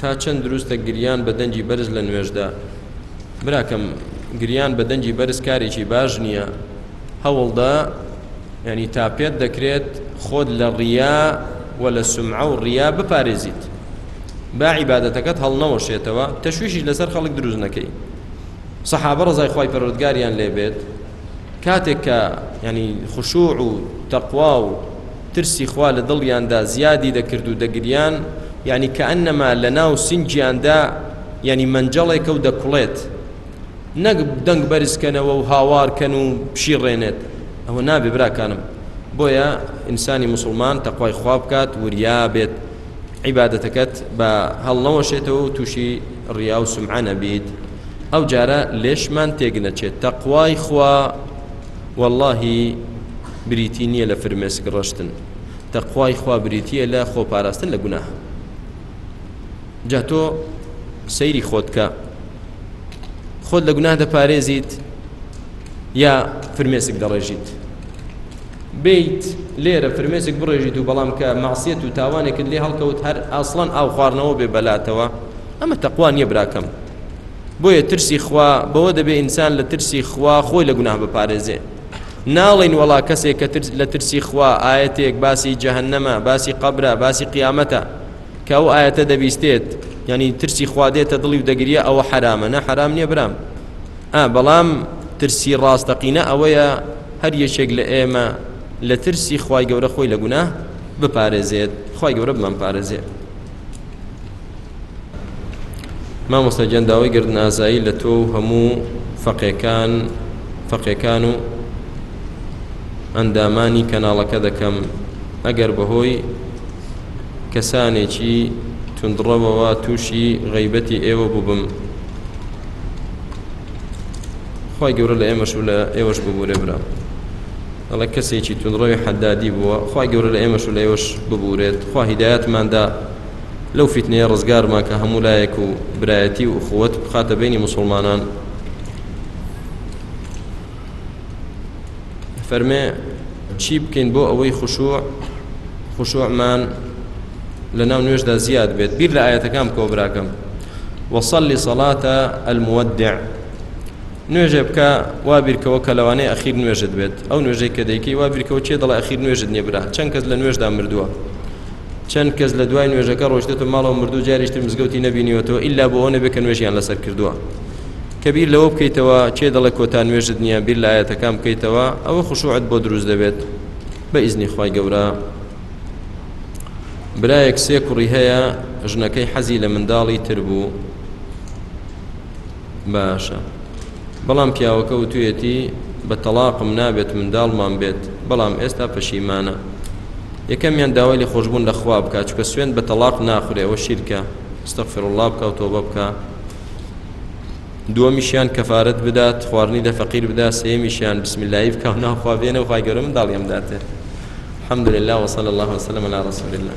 تا چەند دروستە گریان بە دەنگی بەرز لە نوێژدا براکەم گریان بە دەنگی بەرز کارێکی باش نییە هەوڵدا ینی تا پێت دەکرێت خۆت لە ڕیا و لە سمعە و ڕیا بپارێزیت با عیباەتەکەت هەڵنەوەشێتەوە تەشویشی لەسەر خەڵک دروست نەکەی سەحابە ڕزای خی پەرۆردگاریان لێبێت کاتێک کە ینی خشوع و تەقوا و ترسی خوا لە دڵیاندا زیادی دەکرد و دەگریان، یەعنی کەئەنەما لەناو سینگیاندا یەعنی مەنجەڵێکە و دەکوڵێت، نەک دەنگ بەرزکەنەوە و هاوارکەن و بشیڕێنێت، ئەوە نابێت براکانم، بۆیە ئینسانی موسڵمان تەقوای خوا بکات وریا بێت عیبادەتەکەت بە هەڵنەوەشێتەوە و تووشی ڕیا و سومعە نەبیت، ئەو جارە لێشمان تێک نەچێت تەقوای خوا وەڵاهی. بریتی نیە لە فرمێسک ڕشتن تەقوای خوا بریتیە لە خۆ پاراستن لە گوناه جا تۆ سەیری خۆت کە خۆت لە گوناه دەپارێزیت یا فرمێسک دەڕێژیت بیت لێرە فرمێسک بڕێژیت و بەڵام کە ماسیەت و تاوانێکت لێ هەڵکەوت هەر ئاسڵان ئاو خواردنەوە بێ بەلاتەوە ئەمە تەقوا نییە براکەم بۆیە ترسی خوا بەوە دەبێ ئینسان لە ترسی خوا خۆی لە گوناه بپارێزێ ناڵین وەڵا کەسێک کە ترس لە ترسی خوا ئاەتێک باسی جەهنەمە باسی قەبرە باسی قیامەتە کە ئەو ئاەتە دەبیستێت ینی ترسی خوا دێتە دڵی و دەگریە ئەوە حرامە نە حرام نییە برام ئا بەڵام ترسی ڕاستەقینە ئەوەیە هەر یەکێک لە ئێمە لە ترسی خوای گەورە خۆی لە گونا بپارێزێت خی گەورە بمان پارێزێت مامۆستا گیان داوای گردن ئازایی لە تۆ و هەموو فەقێکان فەقێکان و ئەندامانی کەناڵەکە دەکەم ئەگەر بەهۆی کەسانێکی تونندڕەوەوە تووشی غیبەتی ئێوە ببم خی گەورە لە ئێمەش و لە ئێوەش ببوورێ برا ئەڵە کەسێکی تونڕەوی حەدادی بووە خی گەورە لە ئێمەش و لە ئێوەش ببوورێت خوا هیدایەتماندا لەو فیتنەیە ڕزگارمان کە هەموو لایەک و برایەتی و ئوخوەت بخاتە بینی موسڵمانان فەرمێ چی بکەین بۆ ئەوەی خشوع خشوعمان لە ناو نوێشدا زیاد بێت بیر لە ئاەتەکان بکەوە براکەم وەصلی سەڵاتە المودع نوێژێ بکە وا بیرکەوە کە لەوانەیە ئەخیر نوێژت بێت ئەو نوێژەی کە دەیکەی وا بیرکەوە چێ دەڵێ ئەخیر نوێژت نیە برا چەند کەس لە نوێژدا مردووە چەند کەس لە دوای نوێژەکە ڕۆشتێتە ماڵەوە مردوو جاریشتر مزگەوتی نەبینیوەتەوە ئللا بۆ ئەوە نەبێ کە نوێژیان لەسەر کردووە کە بیر لەوە بکەیتەوە چێ دەڵێ کۆتا نوێژت نییە بیر لە ئاەتەکان بکەیتەوە ئەوە خوشوعت بۆ دروست دەبێت بە ئیزنی خی گەورە برایەک سێ کوڕی هەیە ژنەکەی حەزی لە منداڵی تر بوو باشە بەڵام پیاوەکە وتویەتی بە تەلاقم نابێت منداڵمان بێت بەڵام ئێستا پەشیمانە یەکەمیان داوای لە خۆشببوون لە خوا بکە چکە سوێن بە تەلاق ناخورێ ئەوە شیرکە استغفر الله بکە و تۆبە بکە دووەمیشیان کەفاەت بدات خواردنی لە فەقیر بدا سێمیشیان بسم اللهی بکە و ناخوا بێنە و خی گەورە منداڵی ئەمداتێت الحمد لله وصلى الله وسلم على رسول الله